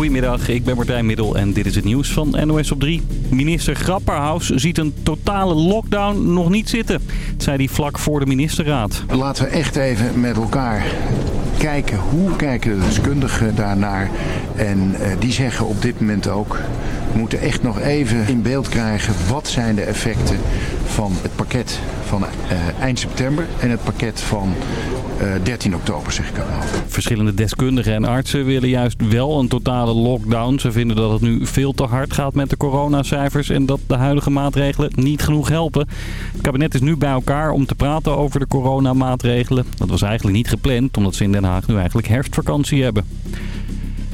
Goedemiddag, ik ben Martijn Middel en dit is het nieuws van NOS op 3. Minister Grapperhaus ziet een totale lockdown nog niet zitten, zei hij vlak voor de ministerraad. Laten we echt even met elkaar kijken hoe kijken de deskundigen daarnaar. En uh, die zeggen op dit moment ook, we moeten echt nog even in beeld krijgen wat zijn de effecten van het pakket van uh, eind september en het pakket van uh, 13 oktober, zeg ik al. Verschillende deskundigen en artsen willen juist wel een totale lockdown. Ze vinden dat het nu veel te hard gaat met de coronacijfers en dat de huidige maatregelen niet genoeg helpen. Het kabinet is nu bij elkaar om te praten over de coronamaatregelen. Dat was eigenlijk niet gepland, omdat ze in Den Haag nu eigenlijk herfstvakantie hebben.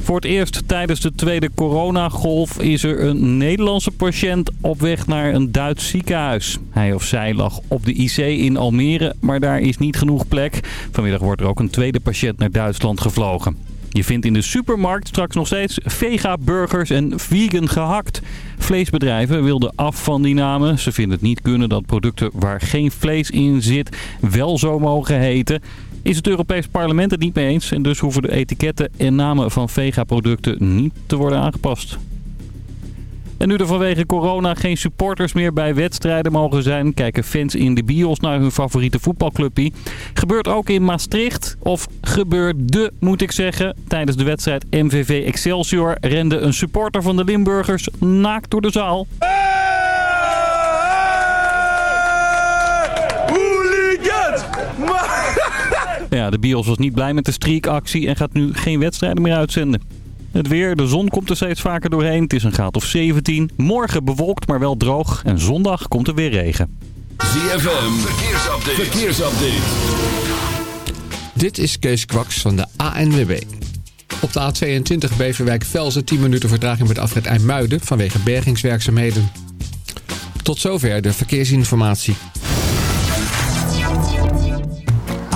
Voor het eerst tijdens de tweede coronagolf is er een Nederlandse patiënt op weg naar een Duits ziekenhuis. Hij of zij lag op de IC in Almere, maar daar is niet genoeg plek. Vanmiddag wordt er ook een tweede patiënt naar Duitsland gevlogen. Je vindt in de supermarkt straks nog steeds vega-burgers en vegan gehakt. Vleesbedrijven wilden af van die namen. Ze vinden het niet kunnen dat producten waar geen vlees in zit wel zo mogen heten is het Europees Parlement het niet mee eens. En dus hoeven de etiketten en namen van vega-producten niet te worden aangepast. En nu er vanwege corona geen supporters meer bij wedstrijden mogen zijn... kijken fans in de bios naar hun favoriete voetbalclubje. Gebeurt ook in Maastricht. Of gebeurde, moet ik zeggen. Tijdens de wedstrijd MVV Excelsior rende een supporter van de Limburgers naakt door de zaal. Ja, de Bios was niet blij met de streakactie en gaat nu geen wedstrijden meer uitzenden. Het weer, de zon komt er steeds vaker doorheen. Het is een graad of 17. Morgen bewolkt, maar wel droog. En zondag komt er weer regen. ZFM, verkeersupdate. verkeersupdate. Dit is Kees Kwaks van de ANWB. Op de A22 Beverwijk-Velzen 10 minuten vertraging met afrit IJmuiden vanwege bergingswerkzaamheden. Tot zover de verkeersinformatie.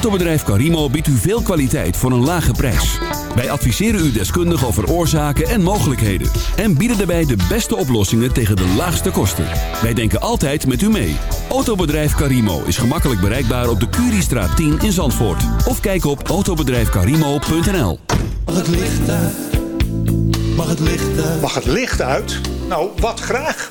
Autobedrijf Carimo biedt u veel kwaliteit voor een lage prijs. Wij adviseren u deskundig over oorzaken en mogelijkheden. En bieden daarbij de beste oplossingen tegen de laagste kosten. Wij denken altijd met u mee. Autobedrijf Carimo is gemakkelijk bereikbaar op de Curiestraat 10 in Zandvoort. Of kijk op autobedrijfcarimo.nl Mag het licht uit? Mag het licht uit? Mag het licht uit? Nou, wat graag.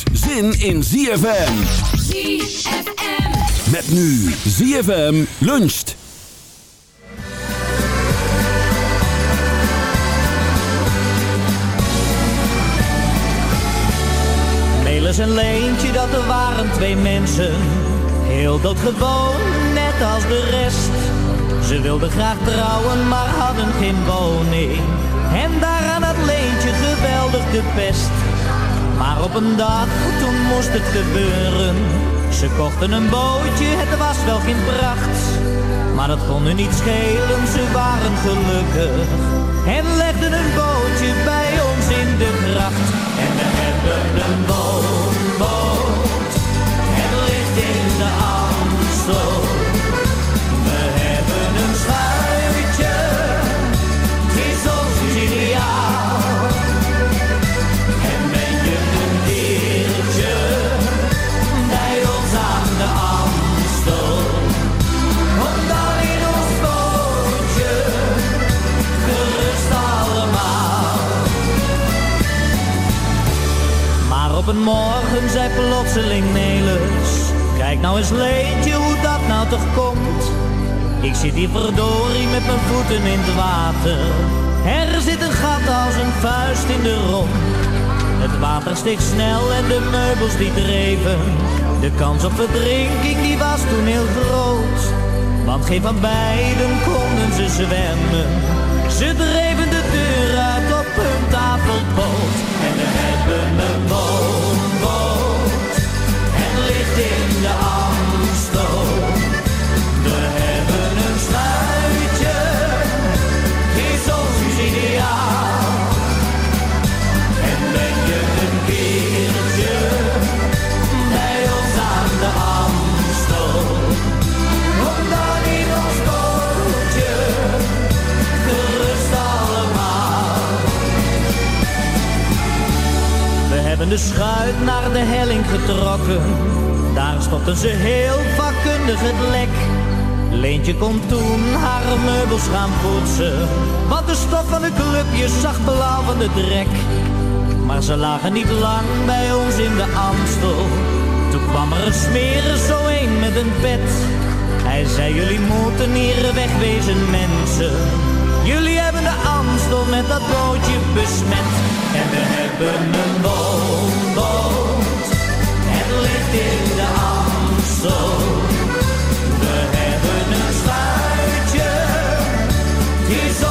zin in ZFM. ZFM. Met nu ZFM luncht. Melis en Leentje, dat er waren twee mensen. Heel doodgewoon, net als de rest. Ze wilden graag trouwen, maar hadden geen woning. En daaraan had Leentje geweldig de pest. Maar op een dag, toen moest het gebeuren. Ze kochten een bootje, het was wel geen pracht. Maar dat kon hun niet schelen, ze waren gelukkig. En legden een bootje bij ons in de gracht. En we hebben een woonboot. Het ligt in de Amstel. Een morgen zei plotseling Nelis, kijk nou eens Leentje hoe dat nou toch komt. Ik zit hier verdorie met mijn voeten in het water. Er zit een gat als een vuist in de romp. Het water steeg snel en de meubels die dreven. De kans op verdrinking die was toen heel groot. Want geen van beiden konden ze zwemmen. Ze dreven de deur uit op hun tafelboot. En we hebben een woonboot. Naar de helling getrokken. Daar stopten ze heel vakkundig het lek. Leentje kon toen haar meubels gaan poetsen. Want de stof van de clubjes zag blauw de drek. Maar ze lagen niet lang bij ons in de Amstel. Toen kwam er een smerig zo een met een pet. Hij zei, jullie moeten hier wegwezen mensen. Jullie met dat bootje besmet. En we hebben een woonboot. Het ligt in de Amstel. We hebben een schuitje. Het is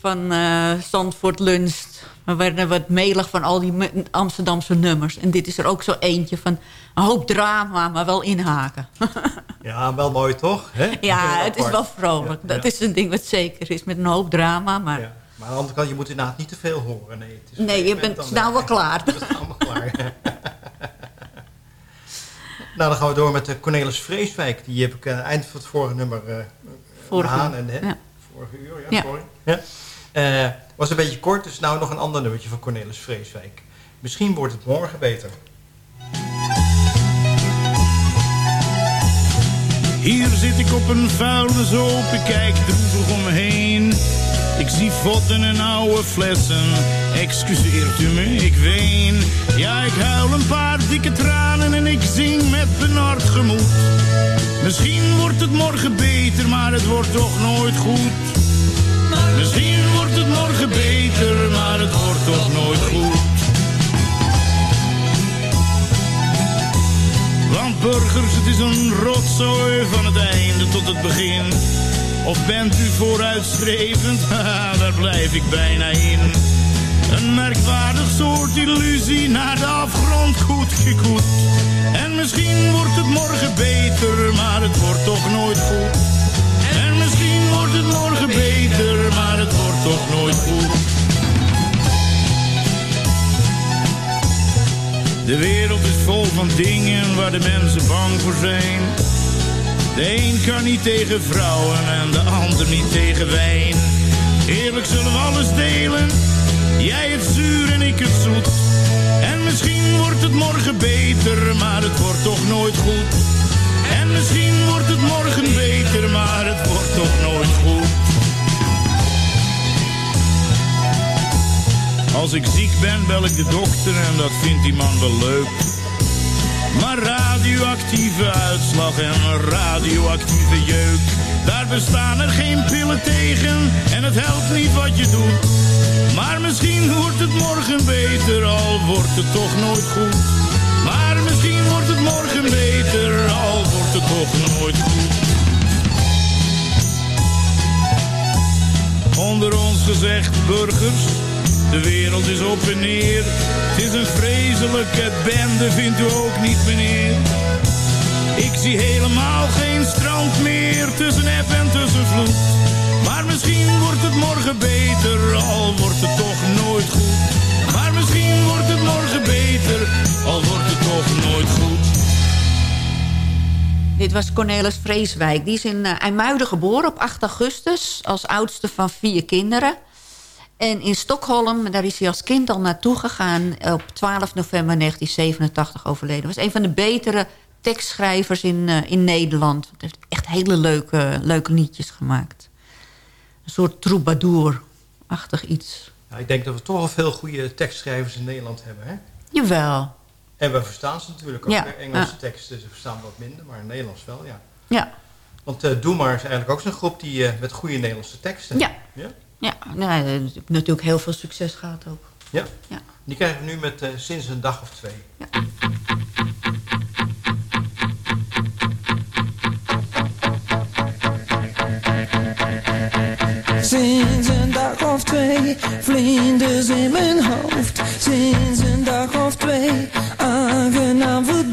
Van eh Zandvoort Lunch. We werden wat melig van al die Amsterdamse nummers. En dit is er ook zo eentje van een hoop drama, maar wel inhaken. Ja, wel mooi toch? Ja, het is wel vrolijk. Ja, Dat ja. is een ding wat zeker is, met een hoop drama. Maar Ja. Maar aan de andere kant, je moet inderdaad niet te veel horen. Nee, het is nee, je bent snel eh, wel klaar. Allemaal klaar. nou, dan gaan we door met de Cornelis Vreeswijk. Die heb ik aan het eind van het vorige nummer... eh Vorige, en, hè? Vorige uur, ja, Ja. sorry. Ja. Eh, was een beetje kort, dus nou nog een ander nummertje van Cornelis Vreeswijk. Misschien wordt het morgen beter. Hier zit ik op een vuilnishoop, ik kijk droevig om me heen. Ik zie votten en oude flessen, excuseert u me, ik ween. Ja, ik huil een paar dikke tranen en ik zing met benard gemoed. Misschien wordt het morgen beter, maar het wordt toch nooit goed. Misschien wordt het morgen beter, maar het wordt toch nooit goed. Want burgers, het is een rotzooi van het einde tot het begin. Of bent u vooruitstrevend? Haha, daar blijf ik bijna in. Een merkwaardig soort illusie naar de afgrond goed gekoet. En misschien wordt het morgen beter, maar het wordt toch nooit goed. Het morgen beter, maar het wordt toch nooit goed. De wereld is vol van dingen waar de mensen bang voor zijn. De een kan niet tegen vrouwen en de ander niet tegen wijn. Eerlijk zullen we alles delen, jij het zuur en ik het zoet. En misschien wordt het morgen beter, maar het wordt toch nooit goed. En misschien wordt het morgen beter, maar het wordt toch nooit goed. Als ik ziek ben, bel ik de dokter en dat vindt die man wel leuk. Maar radioactieve uitslag en radioactieve jeuk, daar bestaan er geen pillen tegen en het helpt niet wat je doet. Maar misschien wordt het morgen beter, al wordt het toch nooit goed. Maar misschien wordt het morgen beter, het toch nooit goed. Onder ons gezegd, burgers, de wereld is op en neer. Het is een vreselijke bende, vindt u ook niet, meneer? Ik zie helemaal geen strand meer tussen eb en tussen vloed. Maar misschien wordt het morgen beter, al wordt het toch nooit goed. Maar misschien wordt het morgen beter, al wordt het toch nooit goed. Dit was Cornelis Vreeswijk. Die is in uh, IJmuiden geboren op 8 augustus... als oudste van vier kinderen. En in Stockholm, daar is hij als kind al naartoe gegaan... op 12 november 1987 overleden. was een van de betere tekstschrijvers in, uh, in Nederland. Hij heeft echt hele leuke, leuke liedjes gemaakt. Een soort troubadour-achtig iets. Ja, ik denk dat we toch wel veel goede tekstschrijvers in Nederland hebben, hè? Jawel. En we verstaan ze natuurlijk ook. Ja. Engelse Ja. teksten ze verstaan wat minder, maar in Nederlands wel, ja. Ja. Want eh Doe maar is eigenlijk ook zo'n groep die eh, met goede Nederlandse teksten. Ja. Ja? Ja, nou, heeft natuurlijk heel veel succes gehad ook. Ja. Ja. Die krijgen we nu met eh, sinds een dag of twee. Sinds een dag of twee, vlinders in mijn hoofd. Sinds een dag of twee, não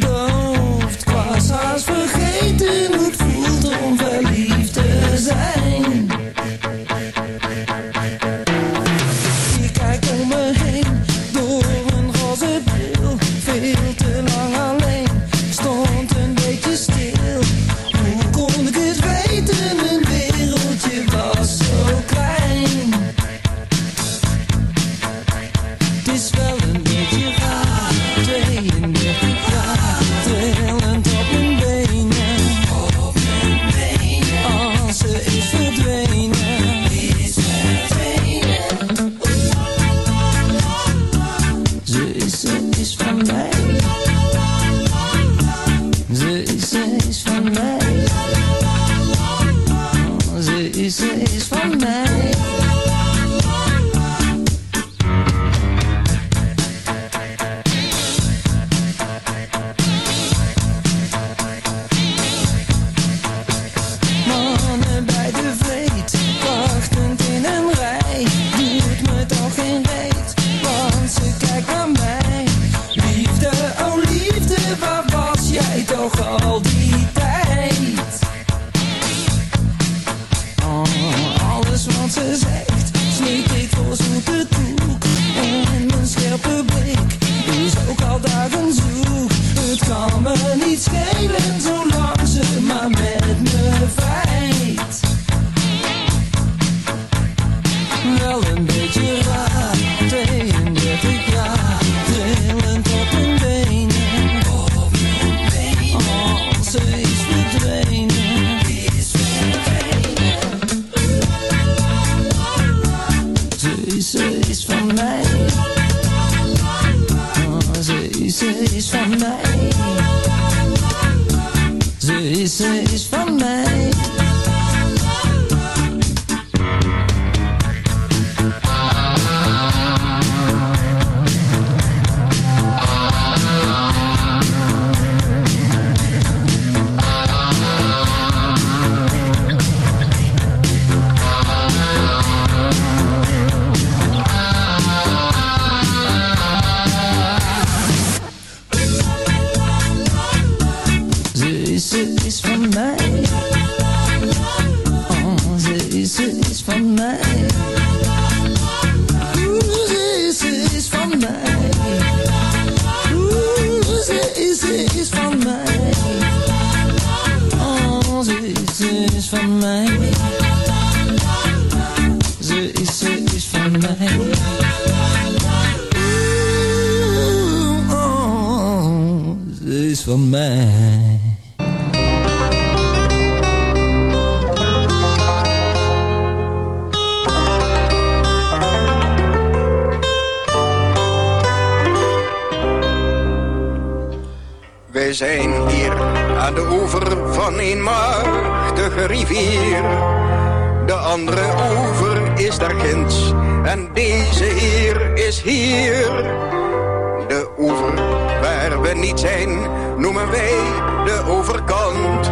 niet zijn, noemen wij de overkant.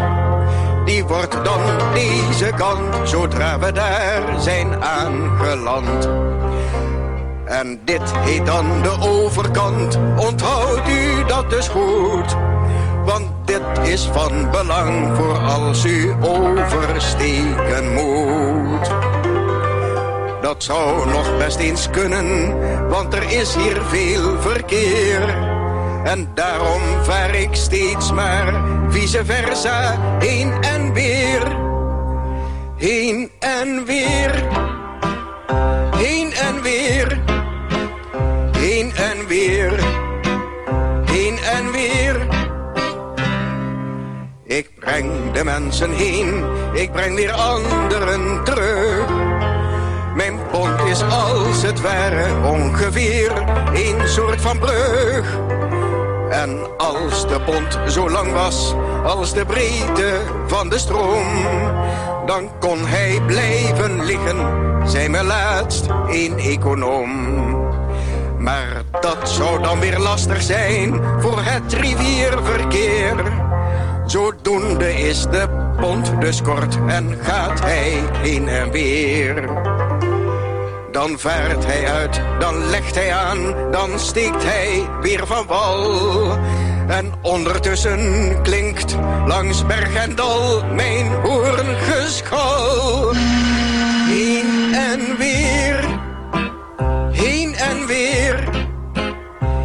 Die wordt dan deze kant, zodra we daar zijn aangeland. En dit heet dan de overkant, onthoudt u dat dus goed. Want dit is van belang voor als u oversteken moet. Dat zou nog best eens kunnen, want er is hier veel verkeer. En daarom vaar ik steeds maar vice versa heen en weer. Heen en weer. Heen en weer. Heen en weer. Heen en weer. Ik breng de mensen heen, ik breng weer anderen terug. Mijn pont is als het ware ongeveer een soort van brug. En als de pont zo lang was als de breedte van de stroom, dan kon hij blijven liggen, zei me laatst een econoom. Maar dat zou dan weer lastig zijn voor het rivierverkeer. Zodoende is de pont dus kort en gaat hij heen en weer. Dan vaart hij uit, dan legt hij aan, dan steekt hij weer van wal. En ondertussen klinkt langs berg en dal mijn hoorngeschal. Heen en weer, heen en weer,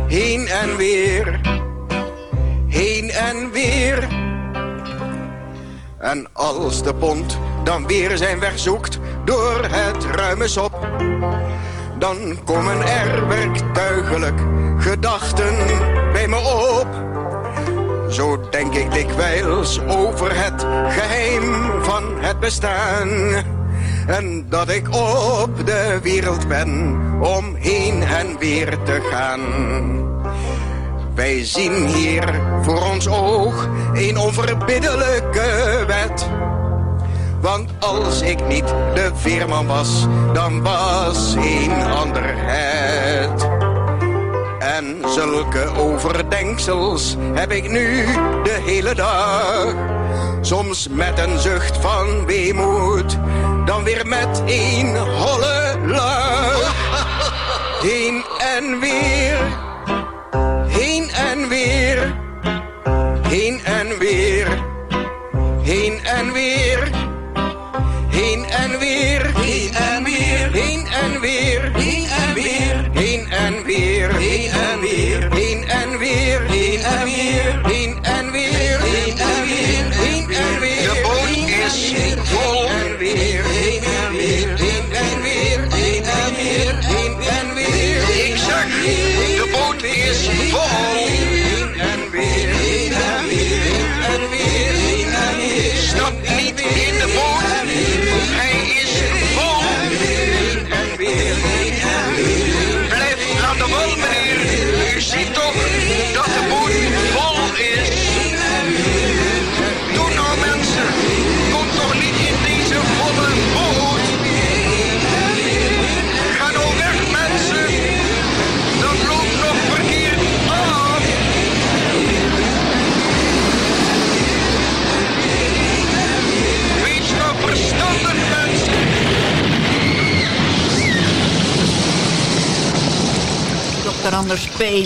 heen en weer, heen en weer. En als de pont dan weer zijn weg zoekt door het ruime sop, dan komen er werktuigelijk gedachten bij me op. Zo denk ik dikwijls over het geheim van het bestaan. En dat ik op de wereld ben om heen en weer te gaan. Wij zien hier voor ons oog een onverbiddelijke wet. Want als ik niet de veerman was, dan was een ander het. En zulke overdenksels heb ik nu de hele dag. Soms met een zucht van weemoed, dan weer met een holle lach. Heen en weer, heen en weer, heen en weer, heen en weer. and we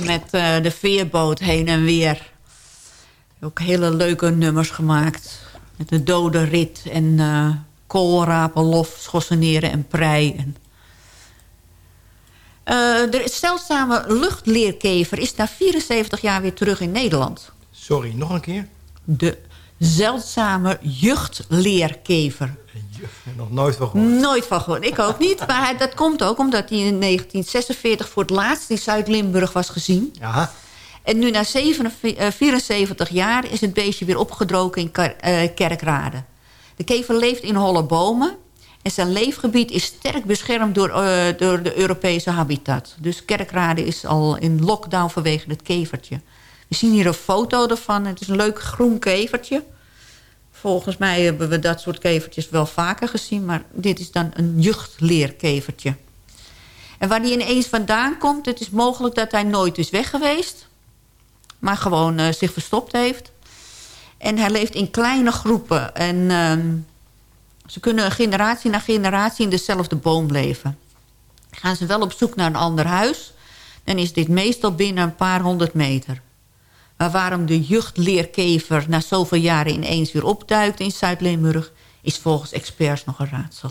Met eh, de veerboot heen en weer. Ook hele leuke nummers gemaakt. Met de dode rit en eh koolrapen, lof, schosseneren en prei. En Eh, de zeldzame luchtleerkever is na 74 jaar weer terug in Nederland. Sorry, nog een keer? De zeldzame juchtleerkever. Nog nooit van gehoord. Nooit van gehoord. Ik ook niet. Maar hij, dat komt ook omdat hij in 1946 voor het laatst in Zuid-Limburg was gezien. Ja. En nu na 77, eh, 74 jaar is het beestje weer opgedroken in eh, Kerkrade. De kever leeft in holle bomen. En zijn leefgebied is sterk beschermd door, eh, door de Europese habitat. Dus Kerkrade is al in lockdown vanwege het kevertje. We zien hier een foto ervan. Het is een leuk groen kevertje. Volgens mij hebben we dat soort kevertjes wel vaker gezien. Maar dit is dan een juchtleerkevertje. En waar die ineens vandaan komt... het is mogelijk dat hij nooit is weg geweest. maar gewoon eh, zich verstopt heeft. En hij leeft in kleine groepen. En ehm, ze kunnen generatie na generatie in dezelfde boom leven. Gaan ze wel op zoek naar een ander huis... dan is dit meestal binnen een paar honderd meter. Maar waarom de juchtleerkever na zoveel jaren ineens weer opduikt in Zuid-Limburg... is volgens experts nog een raadsel.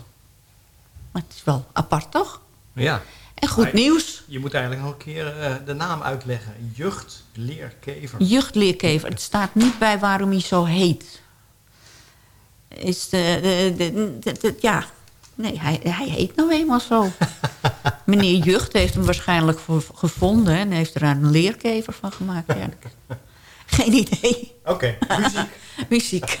Maar het is wel apart, toch? Ja. En goed Maar nieuws. Je moet eigenlijk nog een keer eh, de naam uitleggen. Jucht, leerkever. Juchtleerkever. Het staat niet bij waarom hij zo heet. Is de, de, de- de- de- ja, nee, hij, hij heet nou eenmaal zo. Meneer Jucht heeft hem waarschijnlijk gevonden... en heeft er een leerkever van gemaakt. Ja. Geen idee. Oké, muziek. muziek.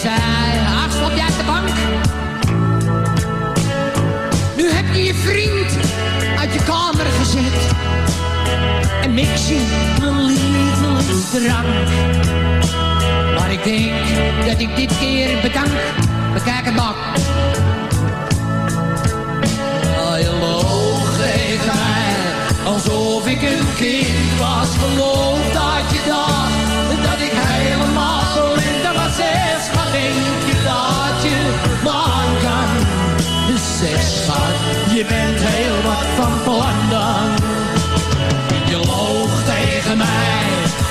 zei, ach, slap jij op de bank? Nu heb je je vriend uit je kamer gezet. En mix je mijn lievelingsdrank. Maar ik denk dat ik dit keer bedank. Loog tegen mij, alsof ik een kind was. Geloof dat je dacht, Zeg, schat, je bent heel wat van plan dan. Je loog tegen mij,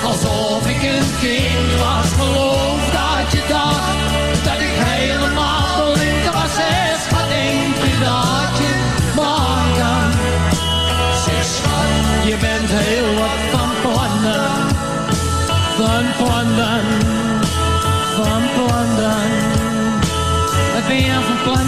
alsof ik een kind was. Geloof dat je dacht, dat ik helemaal blind was. Zeg, wat denk je dat je man kan? Zeg, schat, je bent heel wat van plannen. Van plannen, van plannen. Wat ben je nou van plan?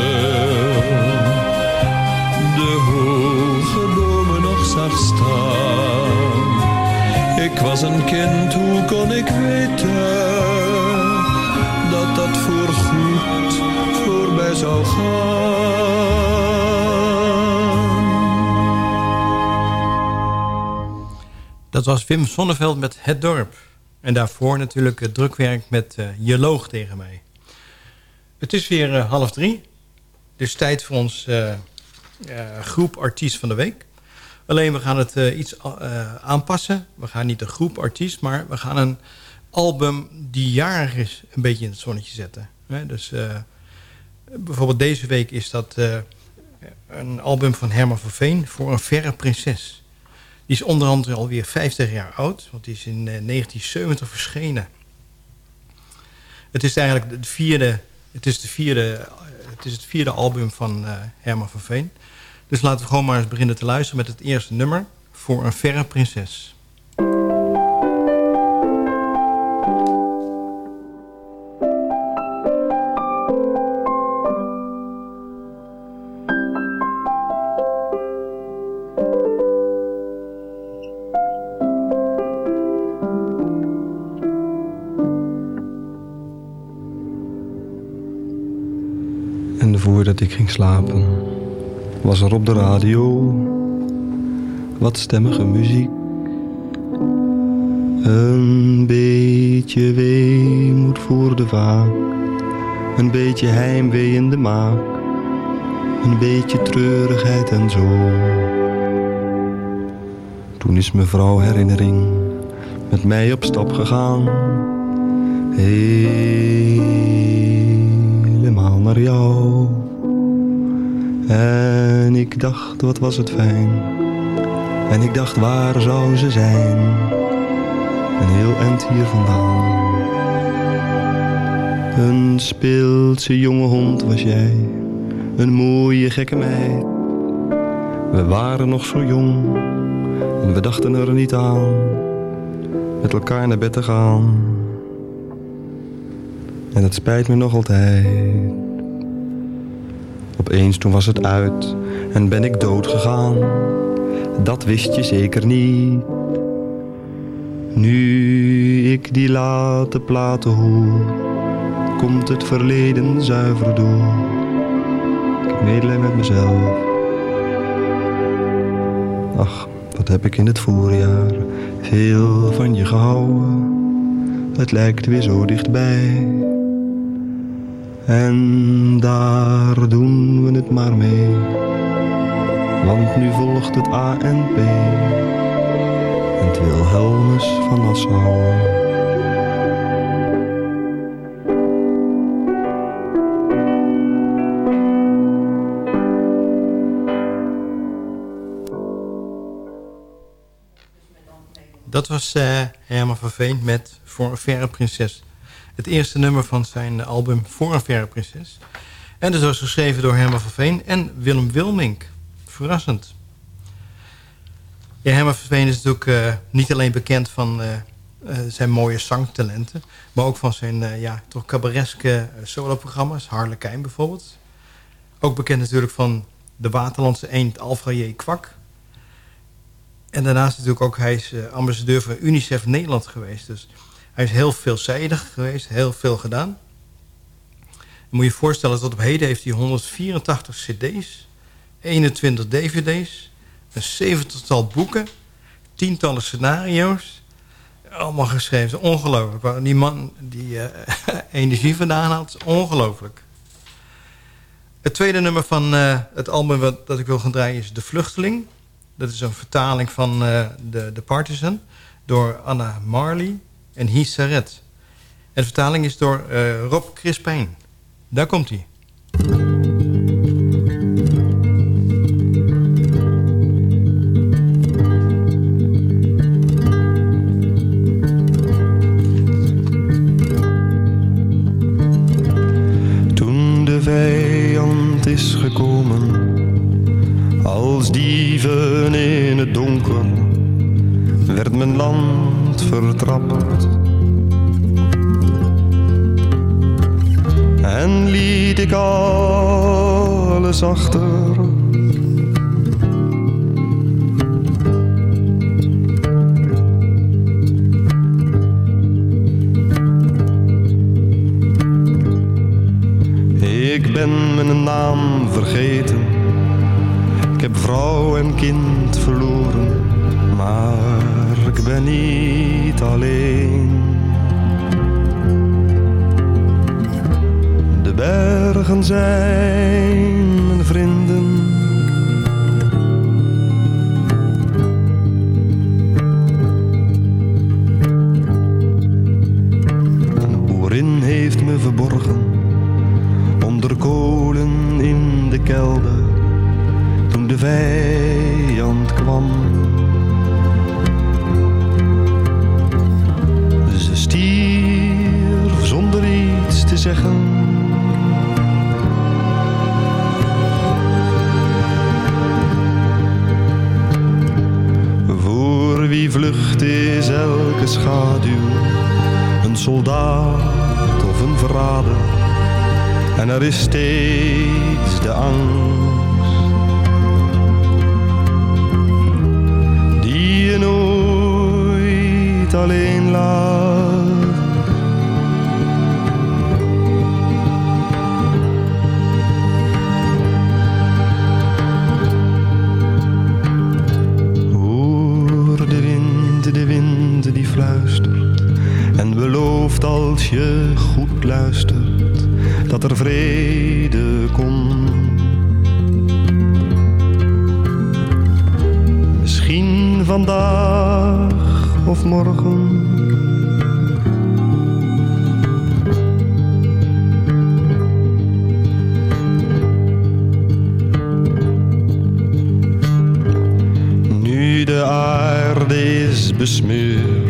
was een kind, hoe kon ik weten dat dat voorgoed voorbij zou gaan? Dat was Wim Sonneveld met Het Dorp. En daarvoor natuurlijk het drukwerk met eh, Je loog tegen mij. Het is weer eh, half drie. Dus tijd voor ons eh, groep artiest van de week. Alleen we gaan het eh, iets eh, aanpassen. We gaan niet een groep artiest, maar we gaan een album die jarig is een beetje in het zonnetje zetten. Hè? Dus eh, bijvoorbeeld deze week is dat een album van Herman van Veen voor een verre prinses. Die is onder andere alweer 50 jaar oud, want die is in eh, 1970 verschenen. Het is eigenlijk het is de vierde, het is het vierde album van Herman van Veen. Dus laten we gewoon maar eens beginnen te luisteren met het eerste nummer voor een verre prinses. En voordat ik ging slapen, was er op de radio wat stemmige muziek. Een beetje weemoed voor de vaak, een beetje heimwee in de maak, een beetje treurigheid en zo. Toen is mevrouw herinnering met mij op stap gegaan, helemaal naar jou. En ik dacht, wat was het fijn. En ik dacht, waar zou ze zijn? Een heel eind hier vandaan. Een speelse jonge hond was jij. Een mooie gekke meid. We waren nog zo jong. En we dachten er niet aan. Met elkaar naar bed te gaan. En het spijt me nog altijd. Opeens toen was het uit en ben ik dood gegaan. Dat wist je zeker niet. Nu ik die late platen hoor, komt het verleden zuiver door. Ik heb medelijden met mezelf. Ach, wat heb ik in het voorjaar veel van je gehouden. Het lijkt weer zo dichtbij. En daar doen we het maar mee. Want nu volgt het A en het Wilhelmus van Nassau. Dat was eh, Herman van Veen met Voor een Verre Prinses. Het eerste nummer van zijn album Voor een Verre Prinses. En dus was geschreven door Herman van Veen en Willem Wilmink. Verrassend. Ja, Herman van Veen is natuurlijk eh, niet alleen bekend van eh, eh, zijn mooie zangtalenten... maar ook van zijn ja, toch cabareske soloprogramma's. Harlekijn bijvoorbeeld. Ook bekend natuurlijk van de Waterlandse eend Alfra J. Kwak... En daarnaast natuurlijk ook, hij is ambassadeur van UNICEF Nederland geweest. Dus hij is heel veelzijdig geweest, heel veel gedaan. Moet je je voorstellen, tot op heden heeft hij 184 cd's, 21 dvd's, een zeventigtal boeken, tientallen scenario's. Allemaal geschreven, ongelooflijk. Die man die uh, energie vandaan is ongelooflijk. Het tweede nummer van uh, het album wat, dat ik wil gaan draaien is De Vluchteling... Dat is een vertaling van uh, de, de Partisan door Anna Marley en Hies Saret. En de vertaling is door uh, Rob Crispijn. Daar komt hij. Ik alles achter. Ik ben mijn naam vergeten ik heb vrouw en kind verloren, maar ik ben niet alleen. De bergen zijn mijn vrienden. Een boerin heeft me verborgen, onder kolen in de kelder toen de vijand kwam. Ze stierf zonder iets te zeggen. Wie vlucht is elke schaduw een soldaat of een verrader. En er is steeds de angst die je nooit alleen laat. En belooft als je goed luistert dat er vrede komt. Misschien vandaag of morgen. Nu de aarde is besmeurd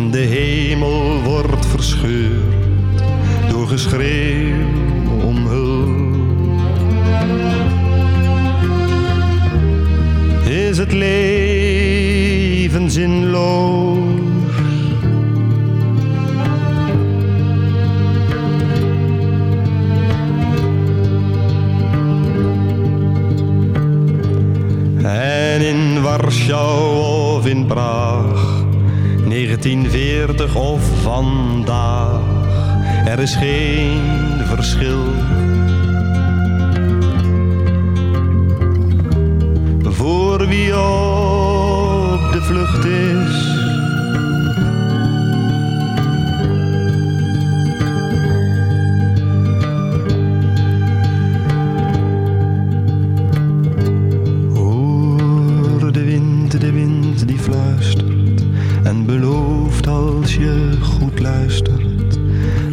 en de hemel wordt verscheurd door geschreeuw om hulp. Is het leven zinloos? En in Warschau of in Praag, 1940 of vandaag, er is geen verschil. Voor wie op de vlucht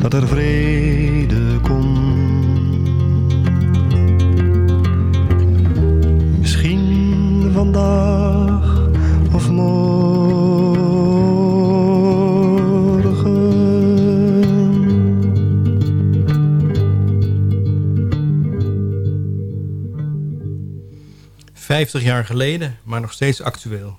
dat er vrede komt. Misschien vandaag of morgen. 50 jaar geleden, maar nog steeds actueel.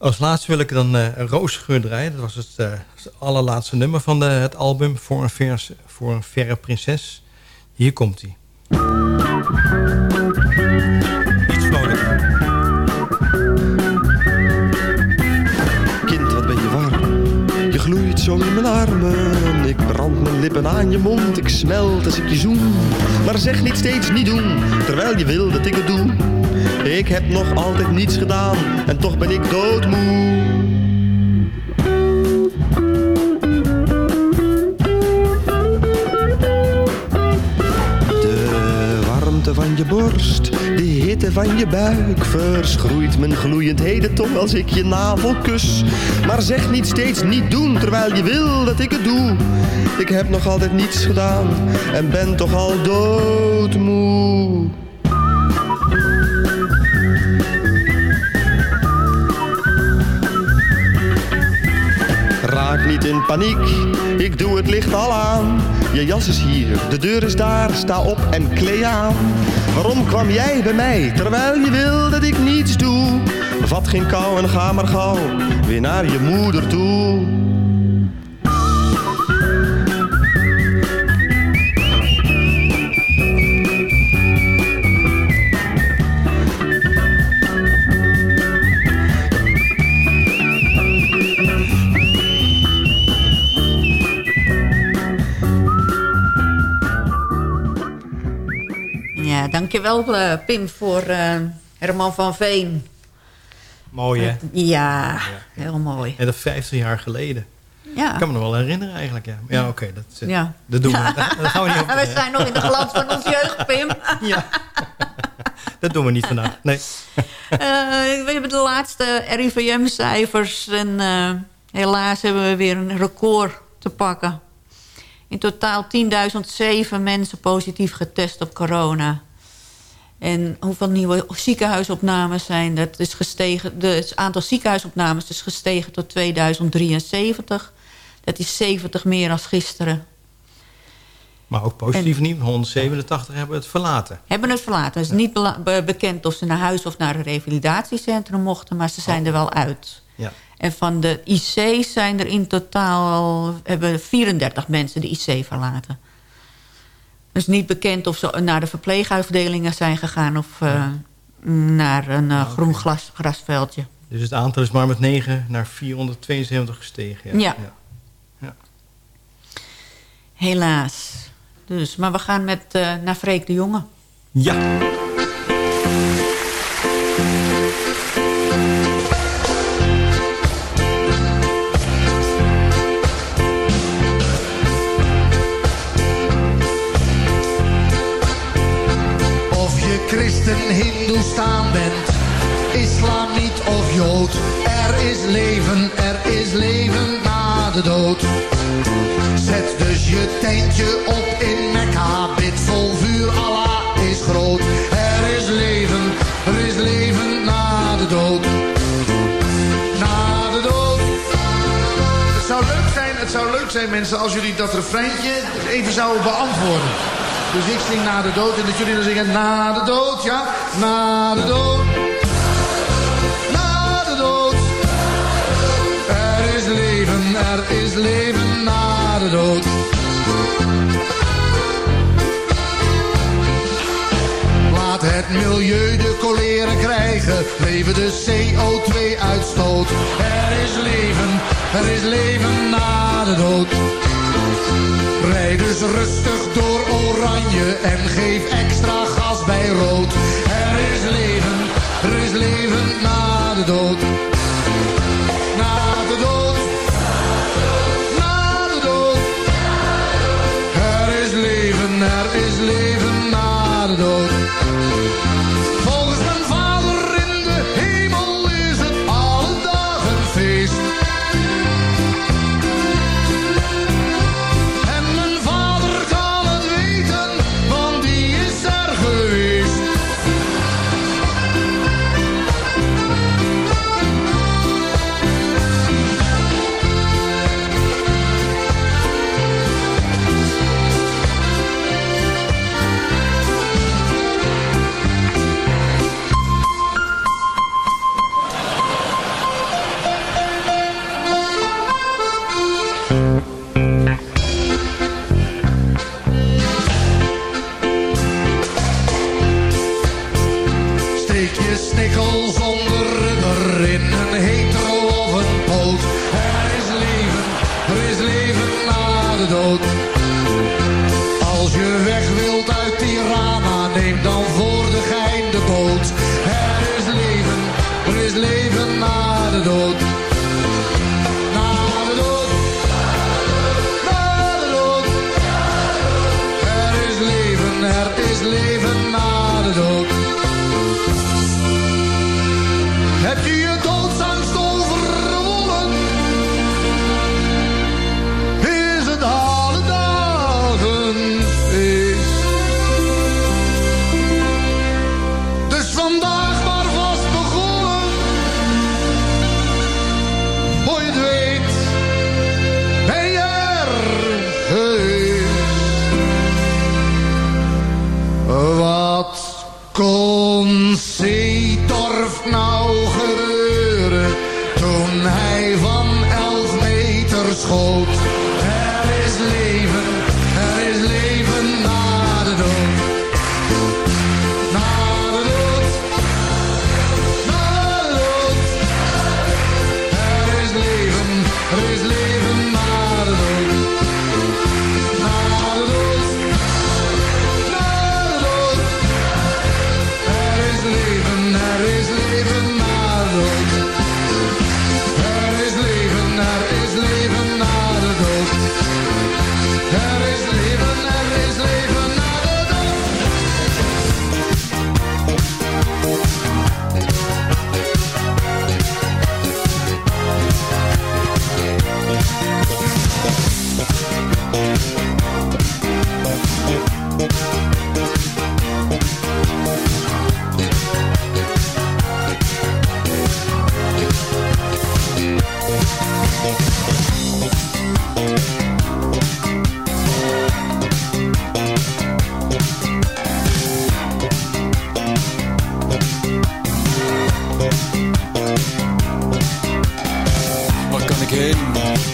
Als laatste wil ik dan uh, een roosgeur draaien. Dat was het, het allerlaatste nummer van de, het album voor een, voor een verre prinses. Hier komt hij. Iets vrolijker. Kind, wat ben je warm. Je gloeit zo in mijn armen. Ik brand mijn lippen aan je mond. Ik smelt als ik je zoen. Maar zeg niet steeds niet doen. Terwijl je wil dat ik het doe. Ik heb nog altijd niets gedaan en toch ben ik doodmoe. De warmte van je borst, de hitte van je buik verschroeit mijn gloeiendheden toch als ik je navel kus. Maar zeg niet steeds niet doen terwijl je wil dat ik het doe. Ik heb nog altijd niets gedaan en ben toch al doodmoe. In paniek, ik doe het licht al aan. Je jas is hier, de deur is daar, sta op en klee aan. Waarom kwam jij bij mij, terwijl je wil dat ik niets doe? Vat geen kou en ga maar gauw, weer naar je moeder toe. Dankjewel uh, Pim voor uh, Herman van Veen. Mooi hè? Uh, ja, heel mooi. En dat 50 jaar geleden. Ja. Ik kan me nog wel herinneren eigenlijk. Ja, ja oké. Okay, dat, ja. dat doen we. Dat gaan we niet op. we zijn nog in de glans van ons jeugd, Pim. ja. Dat doen we niet vandaag. Nee. we hebben de laatste RIVM-cijfers. En helaas hebben we weer een record te pakken. In totaal 10.007 mensen positief getest op corona. En hoeveel nieuwe ziekenhuisopnames zijn dat? Is gestegen, de, het aantal ziekenhuisopnames is gestegen tot 2073. Dat is 70 meer dan gisteren. Maar ook positief en, niet. 187 hebben het verlaten. Hebben het verlaten. Het is niet be bekend of ze naar huis of naar een revalidatiecentrum mochten. Maar ze zijn oh. er wel uit. Ja. En van de IC's zijn er in totaal... hebben 34 mensen de IC verlaten. Het is niet bekend of ze naar de verpleegafdelingen zijn gegaan... of uh, naar een uh, okay. groen glas, grasveldje. Dus het aantal is maar met 9 naar 472 gestegen. Ja. ja. ja. Helaas. Dus, maar we gaan met, uh, naar Freek de Jonge. Ja. Als jullie dat refreintje even zouden beantwoorden. Dus ik zing na de dood en dat jullie dan zingen na de dood, ja? Na de dood. Na de dood. Er is leven, er is leven na de dood. Laat het milieu de koleren krijgen, leven de CO2-uitstoot. Er is leven, er is leven na de dood. Rijd dus rustig door oranje en geef extra gas bij rood. Er is leven, er is leven na de dood.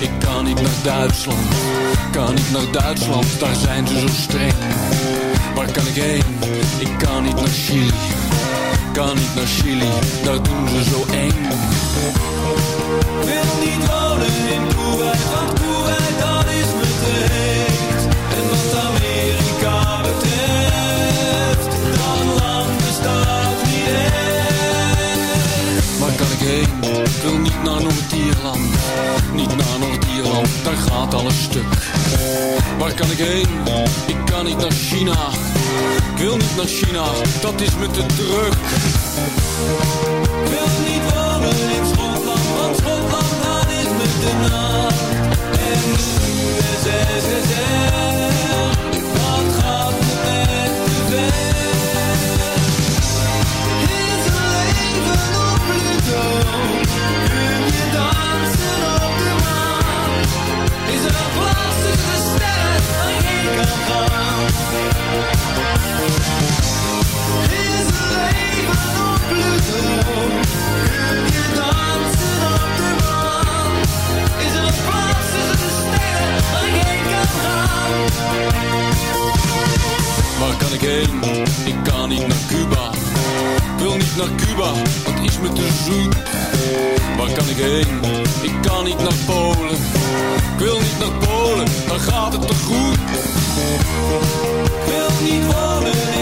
Ik kan niet naar Duitsland. Kan niet naar Duitsland, daar zijn ze zo streng. Waar kan ik heen? Ik kan niet naar Chili. Kan niet naar Chili, daar doen ze zo eng. Wil niet wonen in Kuwait, want Kuwait dat is me te heet. En wat Amerika betreft, dat land bestaat niet echt. Waar kan ik heen? Ik wil niet naar Noord-Ierland. Niet naar Noord-Ierland, daar gaat alles stuk. Waar kan ik heen? Ik kan niet naar China. Ik wil niet naar China, dat is me te druk. Wil niet wonen in Schotland, want Schotland dat is me te nat. En de USSR, dat gaat me net te ver. Is er leven op Pluto? Kun je naar Cuba. Dat is me te zoet. Waar kan ik heen? Ik kan niet naar Polen. Dan gaat het te goed. Ik wil niet wonen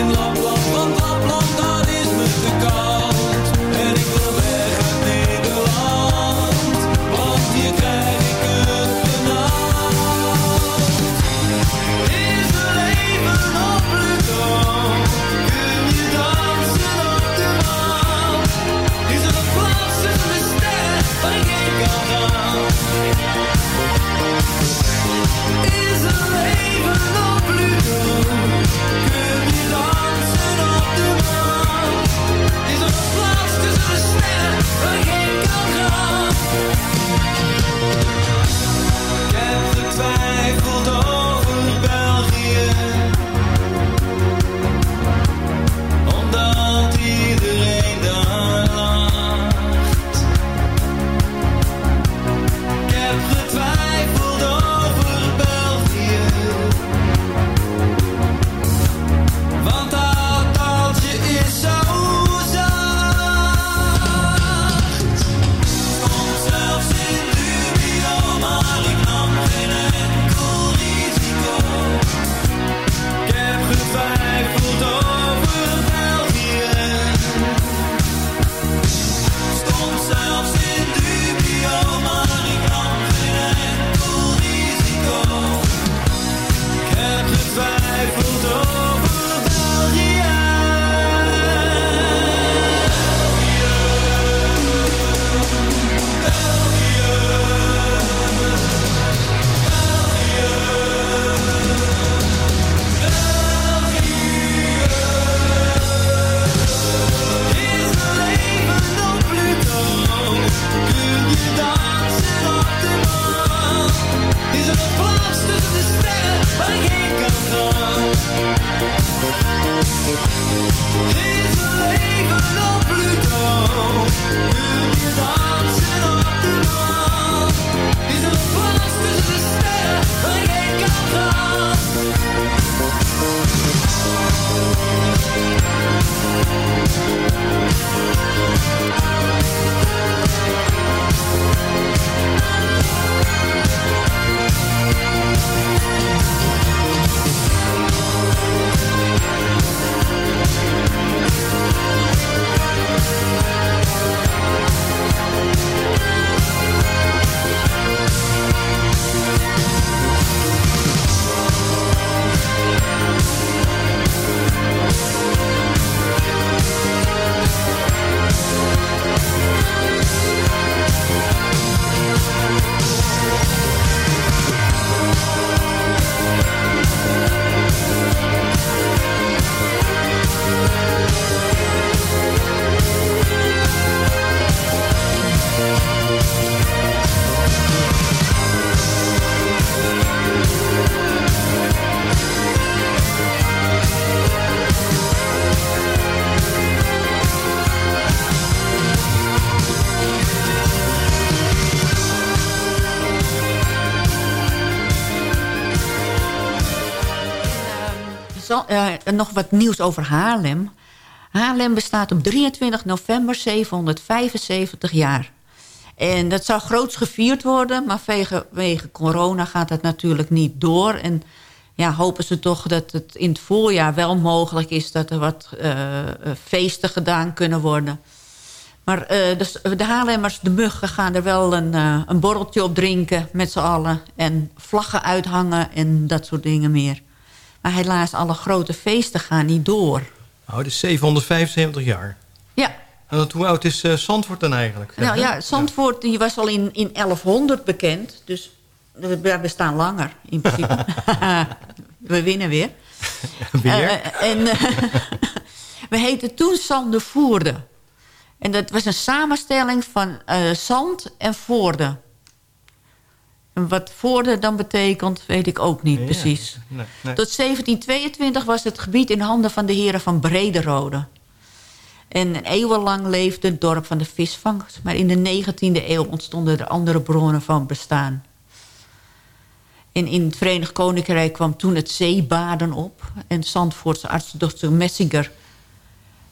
nog wat nieuws over Haarlem. Haarlem bestaat op 23 november 775 jaar. En dat zou groots gevierd worden, maar vanwege corona gaat dat natuurlijk niet door. En ja, hopen ze toch dat het in het voorjaar wel mogelijk is... dat er wat eh, eh, feesten gedaan kunnen worden. Maar eh, dus de Haarlemmers, de muggen, gaan er wel een, een borreltje op drinken met z'n allen. En vlaggen uithangen en dat soort dingen meer. Maar helaas, alle grote feesten gaan niet door. Oh, het is 775 jaar. Ja. En hoe oud is eh, Zandvoort dan eigenlijk? Nou ja, Zandvoort die was al in, in 1100 bekend. Dus we, bestaan langer, in principe. we winnen weer. Weer? Eh, en we heten toen Sandervoerde. En dat was een samenstelling van zand en voorde. En wat voorde dan betekent, weet ik ook niet Ja, precies. nee, nee. Tot 1722 was het gebied in handen van de heren van Brederode. En eeuwenlang leefde het dorp van de visvangst. Maar in de 19e eeuw ontstonden er andere bronnen van bestaan. En in het Verenigd Koninkrijk kwam toen het zeebaden op. En Zandvoortse arts Dr. Messinger...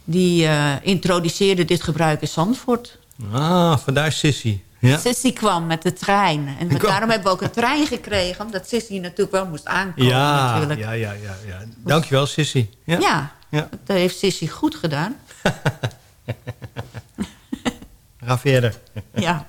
die eh, introduceerde dit gebruik in Zandvoort. Ah, vandaar Sissy. Ja. Sissy kwam met de trein. En daarom hebben we ook een trein gekregen... omdat Sissy natuurlijk wel moest aankomen Ja, natuurlijk. ja, ja, ja, ja. Dankjewel, Sissy. Ja. Ja, Ja. dat heeft Sissy goed gedaan. Ga verder. Ja.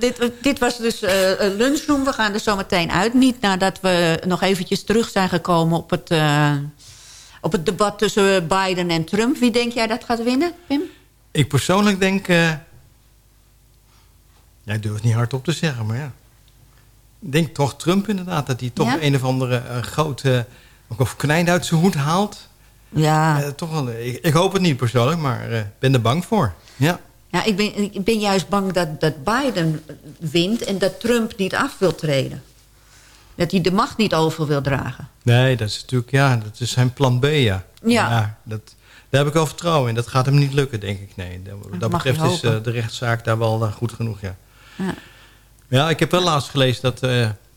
Dit, dit was dus eh, een lunchroom. We gaan er zo meteen uit. Niet nadat we nog eventjes terug zijn gekomen op het, eh, op het debat tussen Biden en Trump. Wie denk jij dat gaat winnen, Pim? Ik persoonlijk denk... eh ja, ik durf het niet hardop te zeggen, maar ja. Ik denk toch Trump inderdaad. Dat hij toch Ja? een of andere eh, grote... Of knijn uit zijn hoed haalt. Ja. Eh, toch wel, ik, ik hoop het niet persoonlijk, maar ik ben er bang voor. Ja. Ja, ik ben, ik ben juist bang dat, dat Biden wint en dat Trump niet af wil treden. Dat hij de macht niet over wil dragen. Nee, dat is natuurlijk, ja, dat is zijn plan B, ja. Ja. dat, daar heb ik wel vertrouwen in. Dat gaat hem niet lukken, denk ik. Nee, dat, dat betreft is eh, de rechtszaak daar wel eh, goed genoeg, ja. Ja. Ja, ik heb wel laatst gelezen dat eh,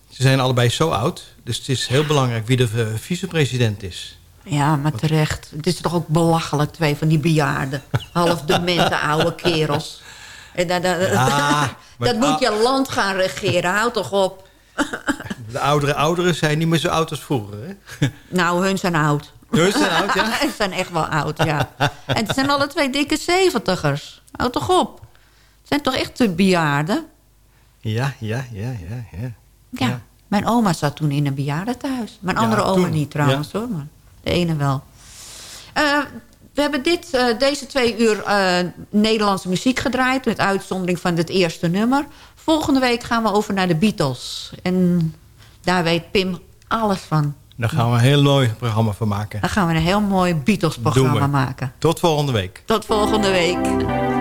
ze zijn allebei zo oud. Dus het is heel belangrijk wie de vicepresident is. Ja, maar terecht. Het is toch ook belachelijk, twee van die bejaarden. Half demente oude kerels. En dat, dat, Ja, maar- dat moet je land gaan regeren. Houd toch op. De oudere ouderen zijn niet meer zo oud als vroeger, hè? Nou, hun zijn oud. Hun zijn oud, ja? Ze zijn echt wel oud, ja. En het zijn alle twee dikke zeventigers. Houd toch op. Het zijn toch echt de bejaarden? Ja, ja, ja, ja, ja. Ja. Mijn oma zat toen in een bejaardentehuis. Mijn Ja, andere oma niet trouwens, Ja. hoor. Maar de ene wel. Eh, we hebben dit, eh, deze twee uur eh, Nederlandse muziek gedraaid... met uitzondering van het eerste nummer. Volgende week gaan we over naar de Beatles. En daar weet Pim alles van. Daar gaan we een heel mooi programma van maken. Dan gaan we een heel mooi Beatles-programma maken. Tot volgende week. Tot volgende week.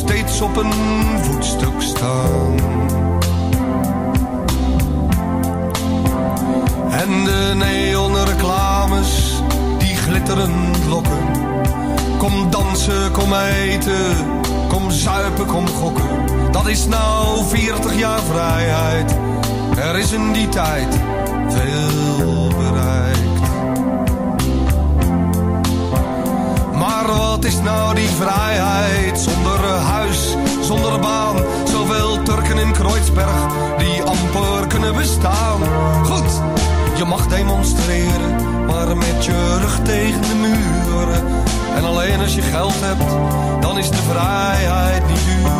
steeds op een voetstuk staan. En de neonreclames die glitterend lokken. Kom dansen, kom eten, kom zuipen, kom gokken. Dat is nou 40 jaar vrijheid. Er is in die tijd veel Wat is nou die vrijheid zonder huis, zonder baan? Zoveel Turken in Kreuzberg die amper kunnen bestaan. Goed, je mag demonstreren, maar met je rug tegen de muren. En alleen als je geld hebt, dan is de vrijheid niet duur.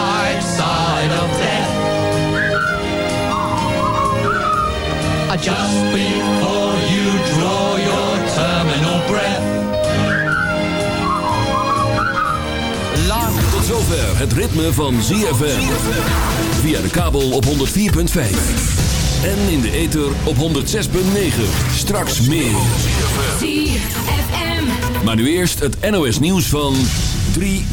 Just before you draw your terminal breath. Tot zover het ritme van ZFM. Via de kabel op 104.5. En in de ether op 106.9. Straks meer. ZFM. Maar nu eerst het NOS nieuws van 3